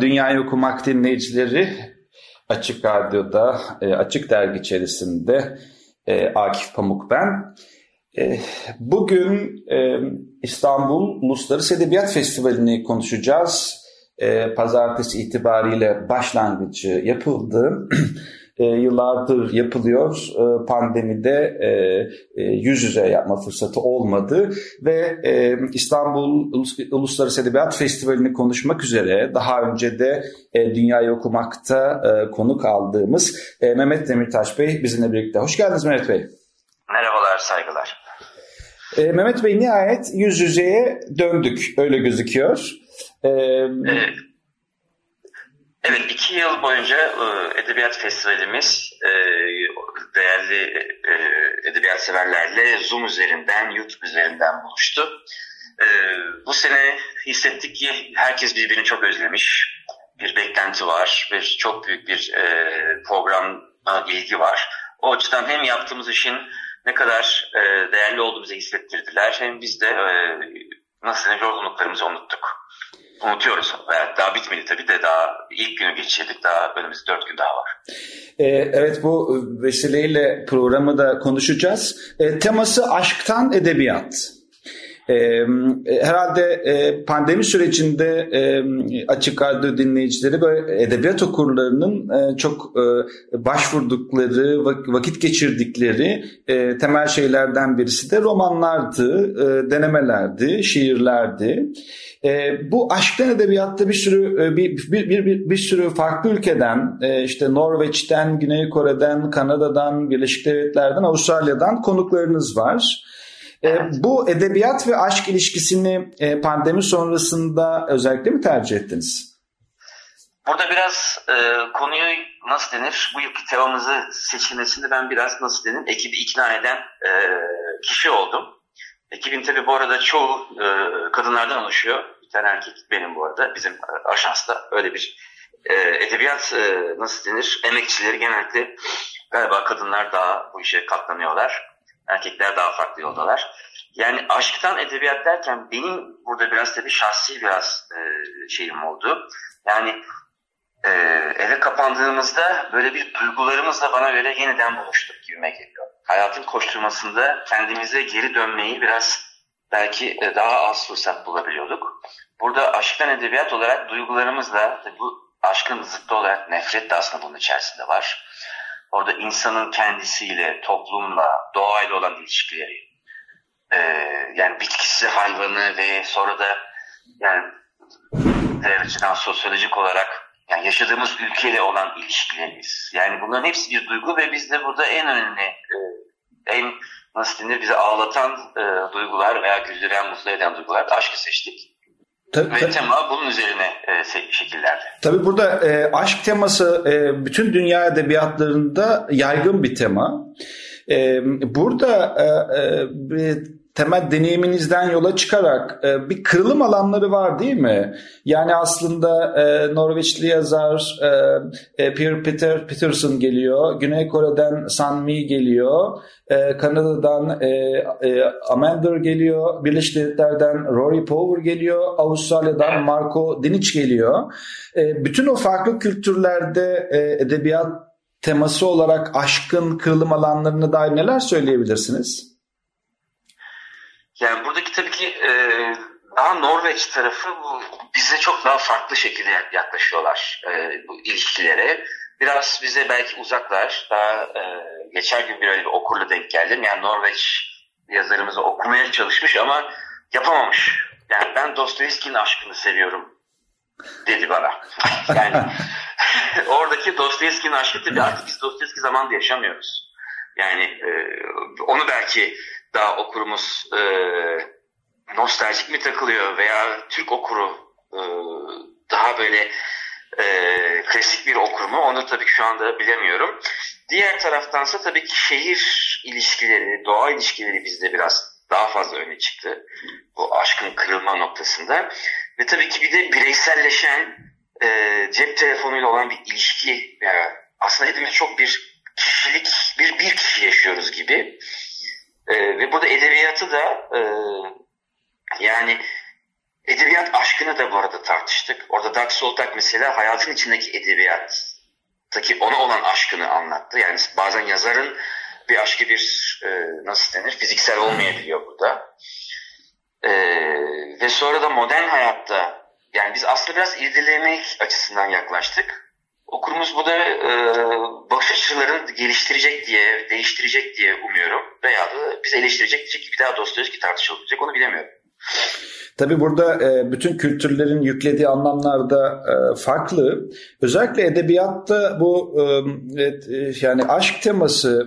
Dünyayı Okumak dinleyicileri. Açık Radyo'da, e, Açık Dergi içerisinde e, Akif Pamuk ben. E, bugün İstanbul Uluslararası Edebiyat Festivali'ni konuşacağız e, pazartesi itibariyle başlangıcı yapıldı. e, yıllardır yapılıyor. E, pandemide e, e, yüz yüze yapma fırsatı olmadı ve e, İstanbul Uluslararası Edebiyat Festivali'ni konuşmak üzere daha önce de e, Dünyayı Okumak'ta e, konuk aldığımız e, Mehmet Demirtaş Bey bizimle birlikte. Hoş geldiniz Mehmet Bey. Merhabalar, saygılar. E, Mehmet Bey nihayet yüz yüzeye döndük öyle gözüküyor. Ee, evet. Evet, iki yıl boyunca e, Edebiyat Festivalimiz e, değerli e, edebiyat severlerle Zoom üzerinden, YouTube üzerinden buluştu. Bu sene hissettik ki herkes birbirini çok özlemiş. Bir beklenti var, bir çok büyük bir programa ilgi var. O açıdan hem yaptığımız işin ne kadar değerli olduğumuzu hissettirdiler hem biz de nasıl yorgunluklarımızı unuttuk unutuyoruz. Daha bitmedi tabii de daha ilk günü geçirdik. Daha önümüzde dört gün daha var. Ee, evet bu vesileyle programı da konuşacağız. Ee, teması aşktan edebiyat. Ee, herhalde e, pandemi sürecinde e, açık radyo dinleyicileri ve edebiyat okurlarının e, çok e, başvurdukları, vakit geçirdikleri e, temel şeylerden birisi de romanlardı, e, denemelerdi, şiirlerdi. E, bu aşktan edebiyatta bir sürü e, bir, bir, bir, bir, bir sürü farklı ülkeden e, işte Norveç'ten, Güney Kore'den, Kanada'dan, Birleşik Devletler'den, Avustralya'dan konuklarınız var. E, bu edebiyat ve aşk ilişkisini e, pandemi sonrasında özellikle mi tercih ettiniz? Burada biraz e, konuyu nasıl denir, bu yılki temamızı seçilmesinde ben biraz nasıl denir, ekibi ikna eden e, kişi oldum. Ekibin tabi bu arada çoğu e, kadınlardan oluşuyor. Bir tane erkek benim bu arada. Bizim e, ajansta öyle bir e, edebiyat e, nasıl denir? Emekçileri genellikle galiba kadınlar daha bu işe katlanıyorlar. Erkekler daha farklı yoldalar. Yani aşktan edebiyat derken benim burada biraz tabii şahsi biraz e, şeyim oldu. Yani e, eve kapandığımızda böyle bir duygularımızla bana göre yeniden buluştuk gibime geliyor hayatın koşturmasında kendimize geri dönmeyi biraz belki e, daha az fırsat bulabiliyorduk. Burada aşktan edebiyat olarak duygularımızla bu aşkın zıttı olarak nefret de aslında bunun içerisinde var. Orada insanın kendisiyle, toplumla, doğayla olan ilişkileri, e, yani bitkisi, hayvanı ve sonra da yani diğer açıdan sosyolojik olarak yani yaşadığımız ülkeyle olan ilişkilerimiz. Yani bunların hepsi bir duygu ve biz de burada en önemli, e, en nasıl denir bizi ağlatan e, duygular veya güldüren, mutlu eden duygular aşkı seçtik. Tabii, Ve tabii. tema bunun üzerine e, şekillendi. Tabii burada e, aşk teması e, bütün dünya edebiyatlarında yaygın bir tema. E, burada e, e, temel deneyiminizden yola çıkarak e, bir kırılım alanları var değil mi? Yani aslında e, Norveçli yazar e, e, Pierre Peter Peterson geliyor, Güney Kore'den San Mi geliyor, e, Kanada'dan e, e, Amander geliyor, Birleşik Devletler'den Rory Power geliyor, Avustralya'dan Marco Dinic geliyor. E, bütün o farklı kültürlerde e, edebiyat teması olarak aşkın kırılım alanlarına dair neler söyleyebilirsiniz? Yani buradaki tabii ki e, daha Norveç tarafı bize çok daha farklı şekilde yaklaşıyorlar e, bu ilişkilere. Biraz bize belki uzaklar. Daha e, geçen gün bir öyle bir okurla denk geldim. Yani Norveç yazarımızı okumaya çalışmış ama yapamamış. Yani ben Dostoyevski'nin aşkını seviyorum dedi bana. Yani oradaki Dostoyevski'nin aşkı tabii artık biz Dostoyevski zamanında yaşamıyoruz. Yani e, onu belki daha okurumuz e, nostaljik mi takılıyor veya Türk okuru e, daha böyle e, klasik bir okur mu onu tabii ki şu anda bilemiyorum. Diğer taraftansa tabii ki şehir ilişkileri, doğa ilişkileri bizde biraz daha fazla öne çıktı. Bu aşkın kırılma noktasında. Ve tabii ki bir de bireyselleşen e, cep telefonuyla olan bir ilişki. Yani aslında hepimiz çok bir kişilik, bir bir kişi yaşıyoruz gibi. E, ve burada edebiyatı da e, yani edebiyat aşkını da bu arada tartıştık. Orada Doug Soltak mesela hayatın içindeki edebiyattaki ona olan aşkını anlattı. Yani bazen yazarın bir aşkı bir e, nasıl denir fiziksel olmayabiliyor burada. E, ve sonra da modern hayatta yani biz aslında biraz irdelemek açısından yaklaştık. Okurumuz bu da e, bakış açılarını geliştirecek diye, değiştirecek diye umuyorum. Veya da bizi eleştirecek diyecek ki bir daha Dostoyevski tartışılacak onu bilemiyorum. Tabii burada e, bütün kültürlerin yüklediği anlamlar da e, farklı. Özellikle edebiyatta bu e, yani aşk teması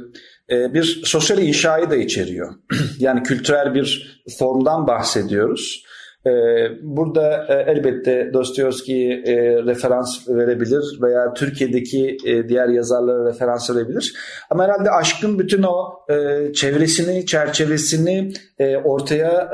bir sosyal inşayı da içeriyor. yani kültürel bir formdan bahsediyoruz. Ee, burada e, elbette Dostoyevski'ye e, referans verebilir veya Türkiye'deki e, diğer yazarlara referans verebilir. Ama herhalde aşkın bütün o çevresini, çerçevesini ortaya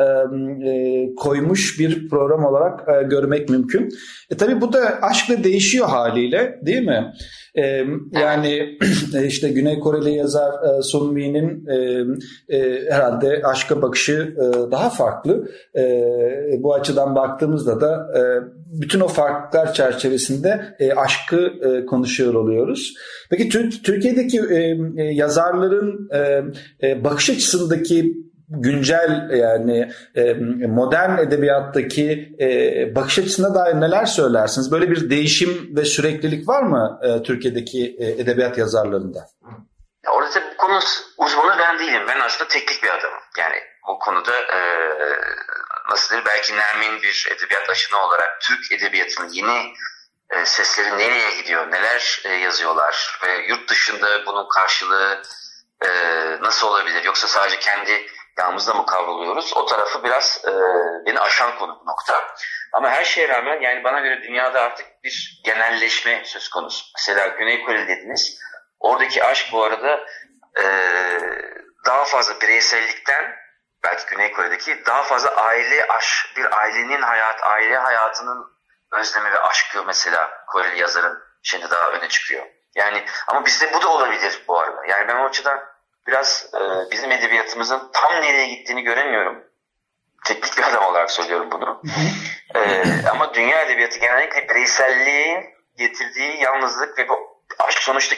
koymuş bir program olarak görmek mümkün. E tabii bu da aşkla değişiyor haliyle değil mi? E, yani işte Güney Koreli yazar e, Sun Mi'nin e, e, herhalde aşka bakışı e, daha farklı. E, bu açıdan baktığımızda da e, bütün o farklılıklar çerçevesinde e, aşkı e, konuşuyor oluyoruz. Peki Türkiye'deki e, e, yazarların e, e, bakış açısındaki güncel yani e, modern edebiyattaki e, bakış açısına dair neler söylersiniz? Böyle bir değişim ve süreklilik var mı e, Türkiye'deki edebiyat yazarlarında? Orada tabii bu konu uzmanı ben değilim. Ben aslında teknik bir adamım. Yani bu konuda e, nasıl denir belki Nermin bir edebiyat aşını olarak Türk edebiyatının yeni e, sesleri nereye gidiyor, neler e, yazıyorlar ve yurt dışında bunun karşılığı e, nasıl olabilir? Yoksa sadece kendi yalnızda mı kavruluyoruz? O tarafı biraz e, beni aşan konu bu nokta. Ama her şeye rağmen yani bana göre dünyada artık bir genelleşme söz konusu. Mesela Güney Kore dediniz. Oradaki aşk bu arada e, daha fazla bireysellikten belki Güney Kore'deki daha fazla aile aşk, bir ailenin hayat, aile hayatının özlemi ve aşkı mesela Koreli yazarın şimdi daha öne çıkıyor. Yani ama bizde bu da olabilir bu arada. Yani ben o açıdan biraz e, bizim edebiyatımızın tam nereye gittiğini göremiyorum. Teknik bir adam olarak söylüyorum bunu. e, ama dünya edebiyatı genellikle bireyselliğin getirdiği yalnızlık ve bu aşk sonuçta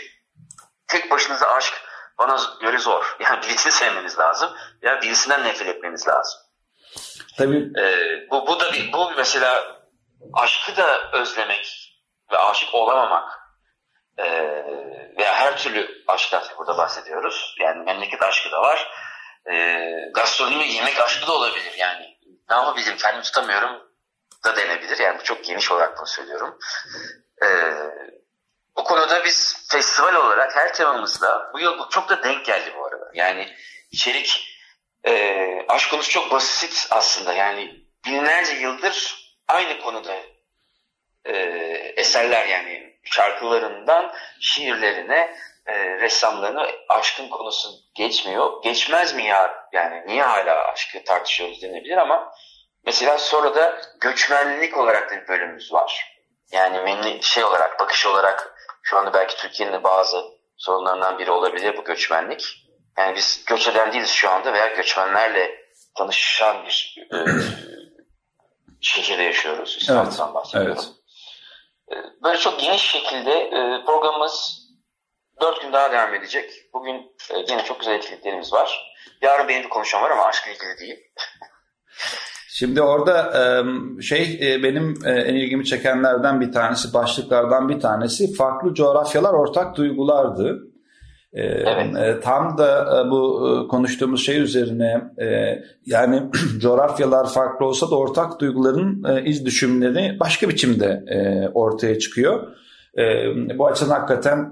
tek başınıza aşk bana göre zor. Yani birisini sevmeniz lazım ya birisinden nefret etmeniz lazım. Tabii. Ee, bu, bu da bir, bu mesela aşkı da özlemek ve aşık olamamak e, veya her türlü aşktan burada bahsediyoruz. Yani memleket aşkı da var. E, gastronomi yemek aşkı da olabilir yani. Ne yapabilirim kendimi tutamıyorum da denebilir. Yani çok geniş olarak bunu söylüyorum. E, bu konuda biz festival olarak her temamızda bu yıl çok da denk geldi bu arada. Yani içerik e, aşk konusu çok basit aslında. Yani binlerce yıldır aynı konuda e, eserler yani şarkılarından şiirlerine, e, ressamlarına aşkın konusu geçmiyor. Geçmez mi ya? Yani niye hala aşkı tartışıyoruz denebilir ama mesela sonra da göçmenlik olarak da bir bölümümüz var. Yani menli şey olarak, bakış olarak şu anda belki Türkiye'nin bazı sorunlarından biri olabilir bu göçmenlik. Yani biz göç eden değiliz şu anda veya göçmenlerle tanışan bir e, şehirde yaşıyoruz. İstanbul'dan evet, bahsediyorum. Evet. Ee, böyle çok geniş şekilde e, programımız dört gün daha devam edecek. Bugün e, yine çok güzel etkinliklerimiz var. Yarın benim bir konuşmam var ama aşkla ilgili değil. Şimdi orada şey e, benim en ilgimi çekenlerden bir tanesi, başlıklardan bir tanesi farklı coğrafyalar ortak duygulardı. Evet. E, tam da e, bu e, konuştuğumuz şey üzerine yani coğrafyalar farklı olsa da ortak duyguların iz düşümleri başka biçimde ortaya çıkıyor. bu açıdan hakikaten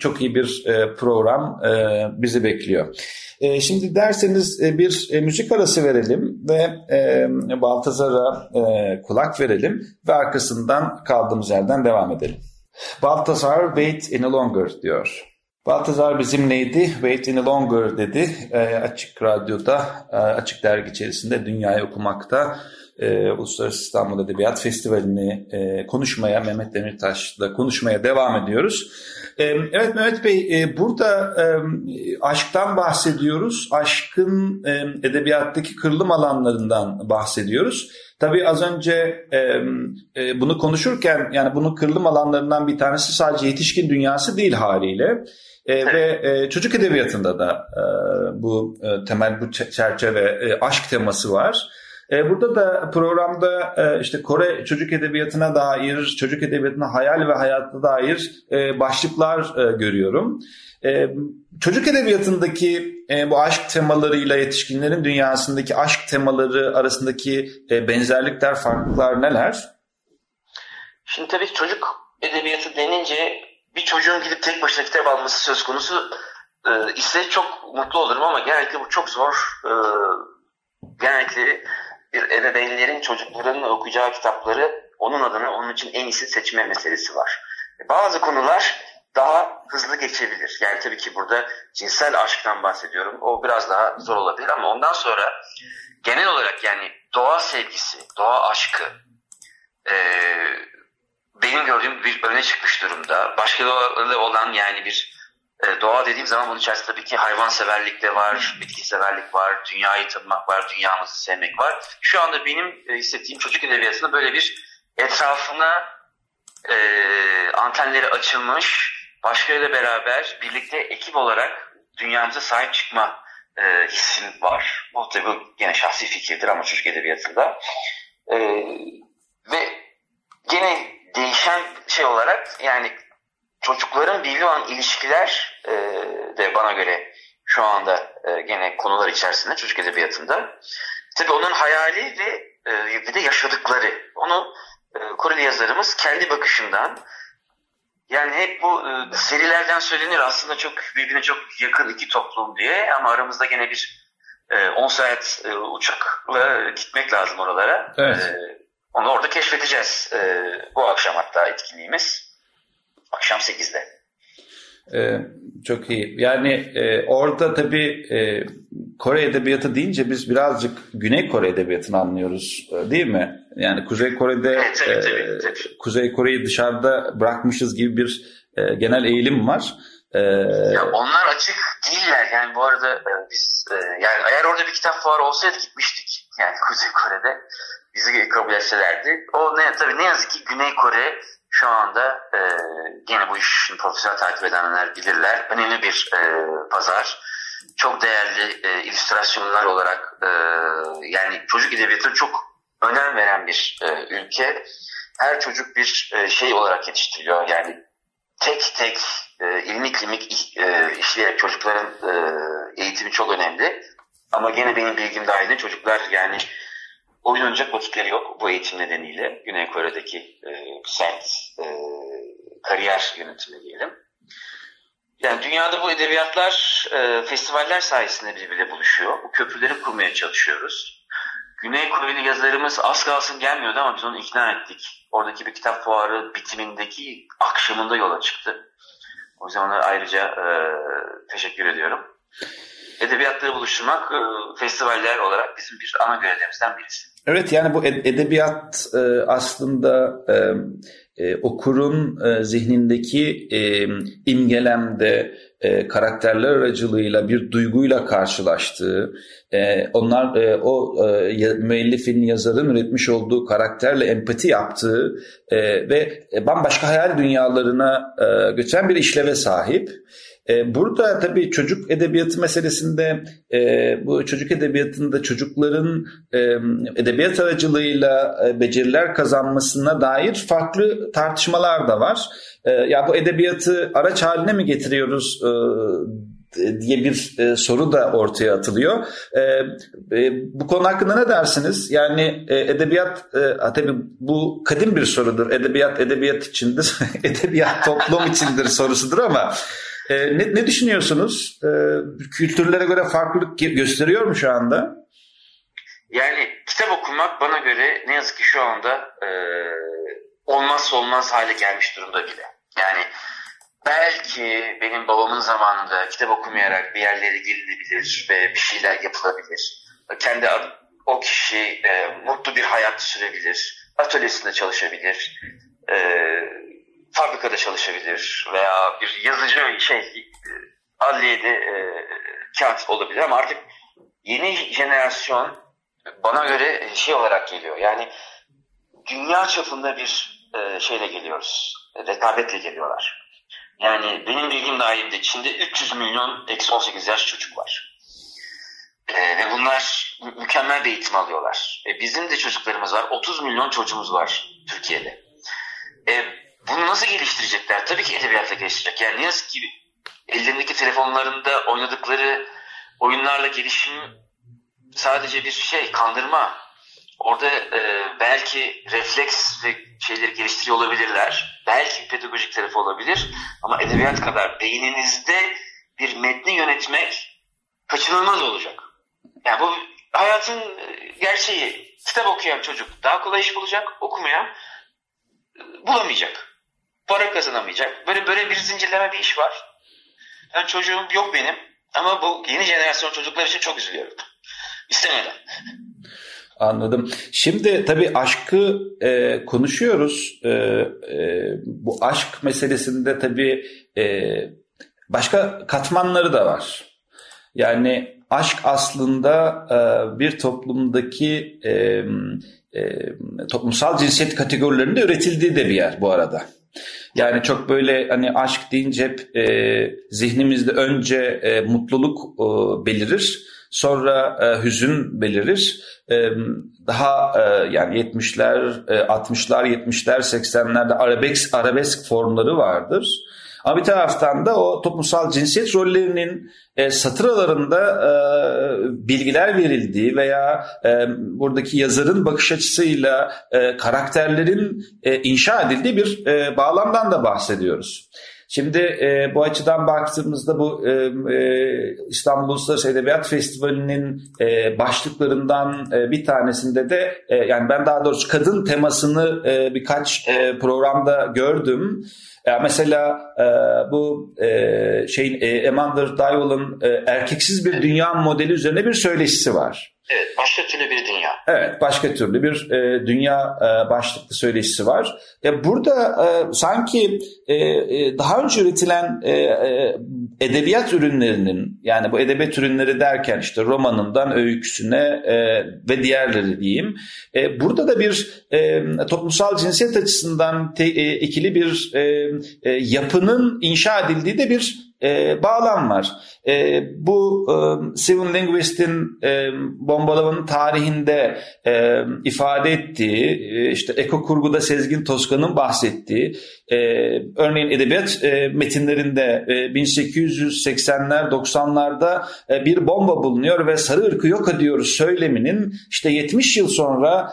çok iyi bir program bizi bekliyor. şimdi derseniz bir müzik arası verelim ve Baltazar'a kulak verelim ve arkasından kaldığımız yerden devam edelim. Baltazar wait in a longer diyor. Baltazar bizimleydi, Wait in a Longer dedi. E, açık Radyo'da, e, Açık Dergi içerisinde Dünyayı Okumak'ta e, Uluslararası İstanbul Edebiyat Festivali'ni e, konuşmaya, Mehmet Demirtaş'la konuşmaya devam ediyoruz. E, evet Mehmet Bey, e, burada e, aşktan bahsediyoruz. Aşkın e, edebiyattaki kırılım alanlarından bahsediyoruz. Tabii az önce e, e, bunu konuşurken yani bunun kırılım alanlarından bir tanesi sadece yetişkin dünyası değil haliyle. E, ve e, çocuk edebiyatında da e, bu e, temel bu çerçeve e, aşk teması var. E, burada da programda e, işte Kore çocuk edebiyatına dair, çocuk edebiyatına hayal ve hayatta dair e, başlıklar görüyorum. Çocuk edebiyatındaki bu aşk temalarıyla yetişkinlerin dünyasındaki aşk temaları arasındaki benzerlikler, farklılıklar neler? Şimdi tabii çocuk edebiyatı denince bir çocuğun gidip tek başına kitap alması söz konusu ise çok mutlu olurum ama genellikle bu çok zor. Genellikle bir ebeveynlerin çocuklarının okuyacağı kitapları onun adına onun için en iyisi seçme meselesi var. Bazı konular daha hızlı geçebilir. Yani tabii ki burada cinsel aşktan bahsediyorum. O biraz daha zor olabilir ama ondan sonra genel olarak yani doğa sevgisi, doğa aşkı, e, benim gördüğüm bir öne çıkmış durumda. Başkalarıyla olan yani bir e, doğa dediğim zaman bunun içerisinde tabii ki hayvan severlik de var, bitki severlik var, dünyayı tanımak var, dünyamızı sevmek var. Şu anda benim e, hissettiğim çocuk edebiyatında böyle bir etrafına e, antenleri açılmış, başkalarıyla beraber birlikte ekip olarak dünyamıza sahip çıkma e, hissim var. Bu tabii gene şahsi fikirdir ama çocuk edebiyatında. E, ve gene değişen şey olarak yani çocukların birbiri olan ilişkiler e, de bana göre şu anda e, gene konular içerisinde çocuk edebiyatında. Tabii onun hayali ve e, bir de yaşadıkları. Onu e, Koreli yazarımız kendi bakışından yani hep bu e, serilerden söylenir aslında çok birbirine çok yakın iki toplum diye ama aramızda gene bir e, 10 saat e, uçakla gitmek lazım oralara. Evet. E, onu orada keşfedeceğiz. E, bu akşam hatta etkinliğimiz. Akşam 8'de. Ee, çok iyi. Yani e, orada tabii e, Kore Edebiyatı deyince biz birazcık Güney Kore Edebiyatı'nı anlıyoruz e, değil mi? Yani Kuzey Kore'de evet, tabii, tabii, tabii. E, Kuzey Kore'yi dışarıda bırakmışız gibi bir e, genel eğilim var. E, ya onlar açık değiller yani bu arada e, biz e, yani eğer orada bir kitap fuarı olsaydı gitmiştik yani Kuzey Kore'de bizi kabul etselerdi. O ne tabii ne yazık ki Güney Kore şu anda e, gene bu işin profesyonel takip edenler bilirler. Önemli bir e, pazar. Çok değerli e, illüstrasyonlar olarak e, yani çocuk edebiyatı çok önem veren bir e, ülke. Her çocuk bir e, şey olarak yetiştiriliyor. Yani tek tek e, ilmik ilmik e, işleyerek çocukların e, eğitimi çok önemli. Ama gene benim bilgim dahilinde çocuklar yani oyun oynayacak vakitleri yok bu eğitim nedeniyle. Güney Kore'deki e, sert e, kariyer yönetimi diyelim. Yani dünyada bu edebiyatlar e, festivaller sayesinde birbiriyle buluşuyor. Bu köprüleri kurmaya çalışıyoruz. Güney Koreli yazarımız az kalsın gelmiyordu ama biz onu ikna ettik. Oradaki bir kitap fuarı bitimindeki akşamında yola çıktı. O yüzden ona ayrıca e, teşekkür ediyorum. Edebiyatları buluşturmak e, festivaller olarak bizim bir ana görevlerimizden birisi. Evet yani bu edebiyat e, aslında e, e, okurun zihnindeki imgelemde karakterler aracılığıyla bir duyguyla karşılaştığı, onlar o müellifin, yazarın üretmiş olduğu karakterle empati yaptığı ve bambaşka hayal dünyalarına götüren bir işleve sahip. E, burada tabii çocuk edebiyatı meselesinde e, bu çocuk edebiyatında çocukların e, edebiyat aracılığıyla beceriler kazanmasına dair farklı tartışmalar da var. ya bu edebiyatı araç haline mi getiriyoruz diye bir soru da ortaya atılıyor. Bu konu hakkında ne dersiniz? Yani edebiyat tabii bu kadim bir sorudur. Edebiyat edebiyat içindir, edebiyat toplum içindir sorusudur ama e, ne, ne düşünüyorsunuz? E, kültürlere göre farklılık gösteriyor mu şu anda? Yani kitap okumak bana göre ne yazık ki şu anda e, olmazsa olmaz hale gelmiş durumda bile. Yani belki benim babamın zamanında kitap okumayarak bir yerlere gelinebilir ve bir şeyler yapılabilir. Kendi o kişi e, mutlu bir hayat sürebilir, atölyesinde çalışabilir, e, fabrikada çalışabilir veya bir yazıcı şey e, adliyede e, kağıt olabilir ama artık yeni jenerasyon bana göre şey olarak geliyor. Yani dünya çapında bir e, şeyle geliyoruz. Rekabetle geliyorlar. Yani benim bilgim dahilinde Çin'de 300 milyon eksi 18 yaş çocuk var. E, ve bunlar mükemmel bir eğitim alıyorlar. E, bizim de çocuklarımız var. 30 milyon çocuğumuz var Türkiye'de. E, bunu nasıl geliştirecekler? Tabii ki edebiyatla geliştirecek. Yani ne yazık ki ellerindeki telefonlarında oynadıkları oyunlarla gelişim sadece bir şey, kandırma. Orada e, belki refleks ve şeyleri geliştiriyor olabilirler. Belki pedagojik tarafı olabilir. Ama edebiyat kadar beyninizde bir metni yönetmek kaçınılmaz olacak. Yani bu hayatın e, gerçeği. Kitap okuyan çocuk daha kolay iş bulacak, okumayan bulamayacak. Para kazanamayacak. Böyle böyle bir zincirleme bir iş var. Yani çocuğum yok benim ama bu yeni jenerasyon çocuklar için çok üzülüyorum. İstemeden. Anladım. Şimdi tabii aşkı e, konuşuyoruz. E, e, bu aşk meselesinde tabii e, başka katmanları da var. Yani aşk aslında e, bir toplumdaki e, e, toplumsal cinsiyet kategorilerinde üretildiği de bir yer bu arada. Yani çok böyle hani aşk deyince hep e, zihnimizde önce e, mutluluk e, belirir, sonra e, hüzün belirir daha yani 70'ler, 60'lar, 70'ler, 80'lerde arabesk, arabesk formları vardır. Ama bir taraftan da o toplumsal cinsiyet rollerinin e, satıralarında e, bilgiler verildiği veya e, buradaki yazarın bakış açısıyla e, karakterlerin e, inşa edildiği bir e, bağlamdan da bahsediyoruz. Şimdi e, bu açıdan baktığımızda bu e, e, İstanbul Uluslararası Edebiyat Festivali'nin e, başlıklarından e, bir tanesinde de e, yani ben daha doğrusu kadın temasını e, birkaç e, programda gördüm. E, mesela e, bu e, şeyin e, Amanda Dival'ın e, erkeksiz bir dünya modeli üzerine bir söyleşisi var. Evet, başka türlü bir dünya. Evet, başka türlü bir e, dünya e, başlıklı söyleşisi var. Ya burada e, sanki e, e, daha önce üretilen e, e, edebiyat ürünlerinin yani bu edebiyat ürünleri derken işte romanından öyküsüne e, ve diğerleri diyeyim. E, burada da bir e, toplumsal cinsiyet açısından te, e, ikili bir e, e, yapının inşa edildiği de bir e, bağlam var. E, bu e, Steven Linguist'in e, bombalamanın tarihinde e, ifade ettiği, e, işte Eko Kurgu'da Sezgin Toskan'ın bahsettiği, e, örneğin edebiyat e, metinlerinde e, 1880'ler 90'larda e, bir bomba bulunuyor ve sarı ırkı yok ediyoruz söyleminin işte 70 yıl sonra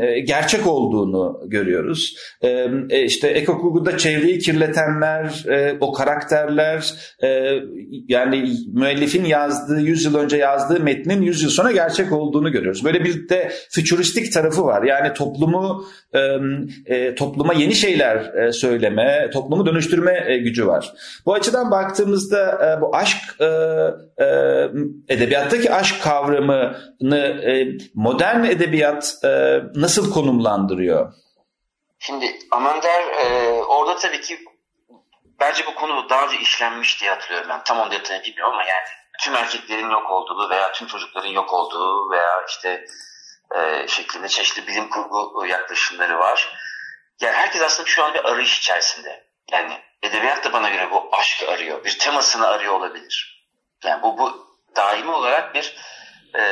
e, gerçek olduğunu görüyoruz. E, işte Eko Kurgu'da çevreyi kirletenler, e, o karakterler, e, yani müellifin yazdığı 100 yıl önce yazdığı metnin 100 yıl sonra gerçek olduğunu görüyoruz. Böyle bir de fütüristik tarafı var. Yani toplumu e, e, topluma yeni şeyler e, söyleme, toplumu dönüştürme e, gücü var. Bu açıdan baktığımızda e, bu aşk e, e, edebiyattaki aşk kavramını e, modern edebiyat e, nasıl konumlandırıyor? Şimdi Amander e, orada tabii ki bence bu konu daha önce işlenmiş diye hatırlıyorum ben. Tam onun detayını bilmiyorum ama yani tüm erkeklerin yok olduğu veya tüm çocukların yok olduğu veya işte e, şeklinde çeşitli bilim kurgu yaklaşımları var. Yani herkes aslında şu an bir arayış içerisinde. Yani edebiyat da bana göre bu aşkı arıyor. Bir temasını arıyor olabilir. Yani bu, bu daimi olarak bir e,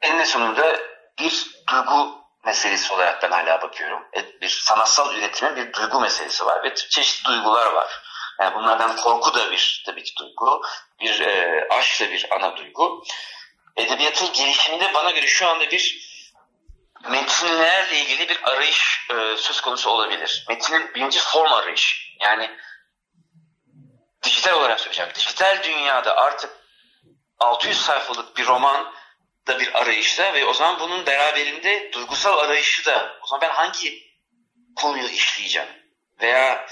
eninde sonunda bir duygu meselesi olarak ben hala bakıyorum. Bir sanatsal üretimin bir duygu meselesi var ve çeşitli duygular var. Yani bunlardan korku da bir tabii ki duygu, bir e, aşk da bir ana duygu. Edebiyatın gelişiminde bana göre şu anda bir metinlerle ilgili bir arayış e, söz konusu olabilir. Metinin birinci form arayış. Yani dijital olarak söyleyeceğim. Dijital dünyada artık 600 sayfalık bir roman da bir arayışta ve o zaman bunun beraberinde duygusal arayışı da o zaman ben hangi konuyu işleyeceğim veya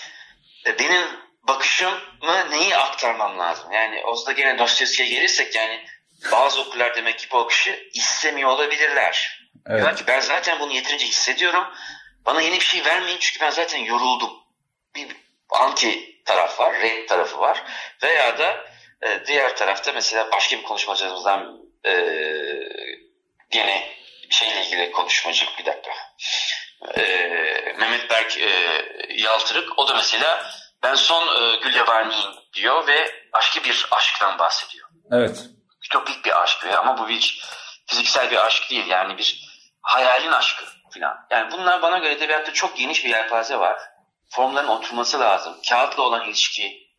e, benim bakışımı neyi aktarmam lazım? Yani o da gene Dostoyevski'ye gelirsek yani bazı okurlar demek ki bu akışı istemiyor olabilirler. Evet. Diyorlar ki ben zaten bunu yeterince hissediyorum. Bana yeni bir şey vermeyin çünkü ben zaten yoruldum. Bir anti taraf var, red tarafı var. Veya da e, diğer tarafta mesela başka bir konuşmacımızdan e, gene şeyle ilgili konuşmacı bir dakika. E, Mehmet Berk e, Yaltırık o da mesela ben son e, Gül Yabani'yim diyor ve başka bir aşktan bahsediyor. Evet. Ütopik bir aşk ama bu bir fiziksel bir aşk değil yani bir hayalin aşkı falan. Yani bunlar bana göre edebiyatta çok geniş bir yelpaze var. Formların oturması lazım. Kağıtla olan ilişki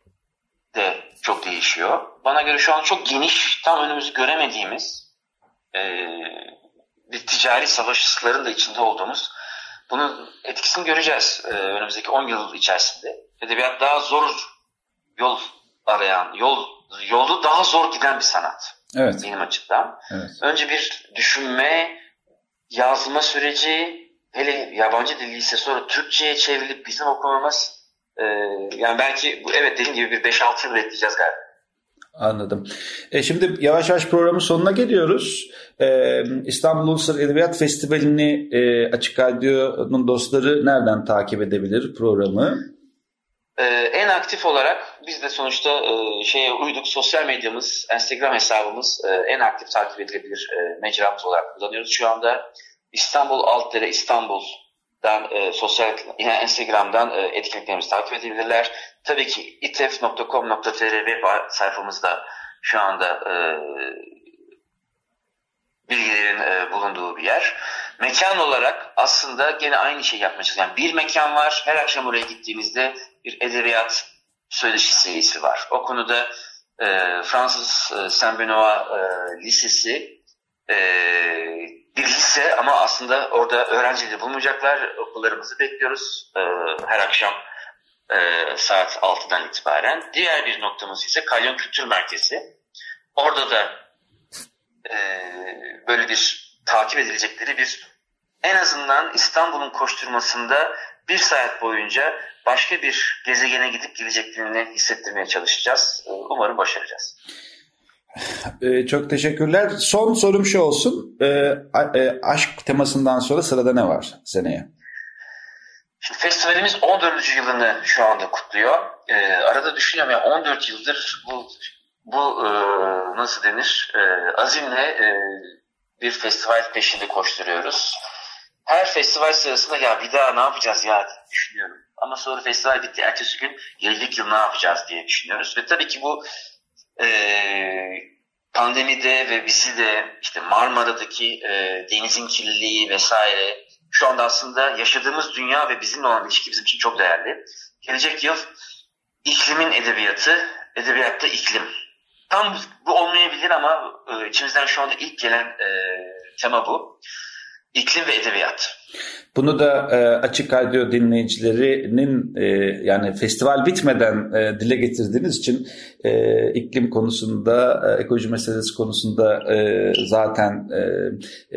de çok değişiyor. Bana göre şu an çok geniş, tam önümüzü göremediğimiz e, bir ticari savaşların da içinde olduğumuz bunun etkisini göreceğiz e, önümüzdeki 10 yıl içerisinde. Edebiyat daha zor yol arayan, yol yolu daha zor giden bir sanat. Evet. Benim açımdan. Evet. Önce bir düşünme, yazma süreci, hele yabancı dil ise sonra Türkçe'ye çevrilip bizim okumamız e, yani belki evet dediğim gibi bir 5-6 yıl bekleyeceğiz galiba. Anladım. E şimdi yavaş yavaş programın sonuna geliyoruz. Ee, İstanbul Uluslararası Edebiyat Festivali'ni e, Açık Radyo'nun dostları nereden takip edebilir programı? Ee, en aktif olarak biz de sonuçta e, şeye uyduk. Sosyal medyamız, Instagram hesabımız e, en aktif takip edilebilir e, mecramız olarak kullanıyoruz. Şu anda İstanbul Altdere İstanbul'dan e, sosyal yani Instagram'dan e, etkinliklerimizi takip edebilirler. Tabii ki itef.com.tr web sayfamızda şu anda e, bilgilerin e, bulunduğu bir yer. Mekan olarak aslında gene aynı şey yapmaya çalışıyoruz. Yani bir mekan var. Her akşam oraya gittiğimizde bir edebiyat söyleşi serisi var. O konuda e, Fransız e, Saint Benoît e, Lisesi e, bir lise ama aslında orada öğrencileri bulmayacaklar. Okullarımızı bekliyoruz e, her akşam e, saat 6'dan itibaren. Diğer bir noktamız ise Kalyon Kültür Merkezi. Orada da e, böyle bir takip edilecekleri bir en azından İstanbul'un koşturmasında bir saat boyunca başka bir gezegene gidip geleceklerini hissettirmeye çalışacağız. Umarım başaracağız. Ee, çok teşekkürler. Son sorum şu olsun. Ee, e, aşk temasından sonra sırada ne var seneye? Şimdi festivalimiz 14. yılını şu anda kutluyor. Ee, arada düşünüyorum ya 14 yıldır bu bu e, nasıl denir? E, azimle e, bir festival peşinde koşturuyoruz. Her festival sırasında ya bir daha ne yapacağız ya diye düşünüyorum. Ama sonra festival bitti. Ertesi gün gelecek yıl ne yapacağız diye düşünüyoruz. Ve tabii ki bu e, pandemide ve bizi de işte Marmara'daki e, denizin kirliliği vesaire şu anda aslında yaşadığımız dünya ve bizimle olan ilişki bizim için çok değerli. Gelecek yıl iklimin edebiyatı, edebiyatta iklim. Tam bu olmayabilir ama e, içimizden şu anda ilk gelen e, tema bu. İklim ve edebiyat. Bunu da e, Açık Radyo dinleyicilerinin e, yani festival bitmeden e, dile getirdiğiniz için e, iklim konusunda, e, ekoloji meselesi konusunda e, zaten e,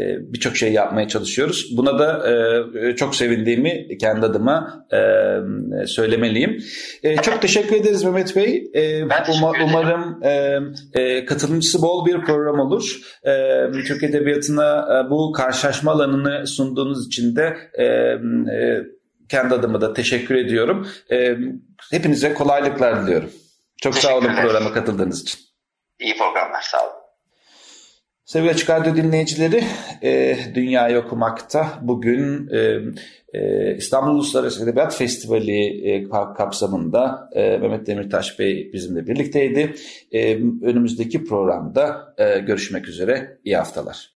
e, birçok şey yapmaya çalışıyoruz. Buna da e, çok sevindiğimi kendi adıma e, söylemeliyim. E, çok teşekkür ederiz Mehmet Bey. E, ben um, umarım e, e, katılımcısı bol bir program olur. E, Türk Edebiyatı'na e, bu karşılaşma alanını sunduğunuz için de e, e, kendi adıma da teşekkür ediyorum. E, hepinize kolaylıklar diliyorum. Çok sağ olun programa katıldığınız için. İyi programlar, sağ olun. Sevgili Açık Radyo dinleyicileri, e, Dünyayı Okumak'ta bugün e, e, İstanbul Uluslararası Edebiyat Festivali e, kapsamında e, Mehmet Demirtaş Bey bizimle birlikteydi. E, önümüzdeki programda e, görüşmek üzere, iyi haftalar.